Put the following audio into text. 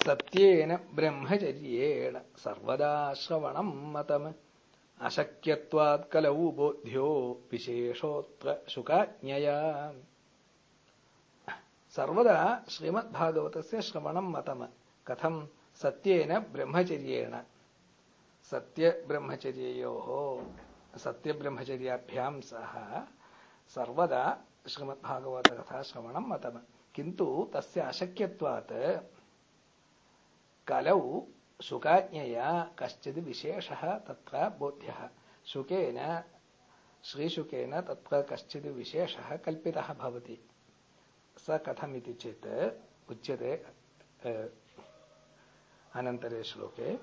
സത്യേന ബ്രഹ്മചര്യേണ സർവദാശ്രവണം മതം. അശക്യത്വാത് കലവു ബോധ്യോ വിശേഷോത്ര ശുകാജ്ഞയാ. സർവദാ ശ്രീമദ് ഭാഗവതസ്യ ശ്രവണം മതം. കഥം സത്യേന ബ്രഹ്മചര്യേണ. സത്യബ്രഹ്മചര്യയോ സത്യബ്രഹ്മചര്യാഭ്യാം സഹ സർവദാ ശ്രീമദ് ഭാഗവത കഥാ ശ്രവണം മതം. കിന്തു തസ്യ അശക്യത്വാത് कलौ सुकाज्ञया कश्चित् विशेषः तत्र बोध्यः। सुकेन श्रीशुकेन तत्र कश्चित् विशेषः कल्पितः भवति। स कथमिति चेत् उच्यते अनन्तरे श्लोके।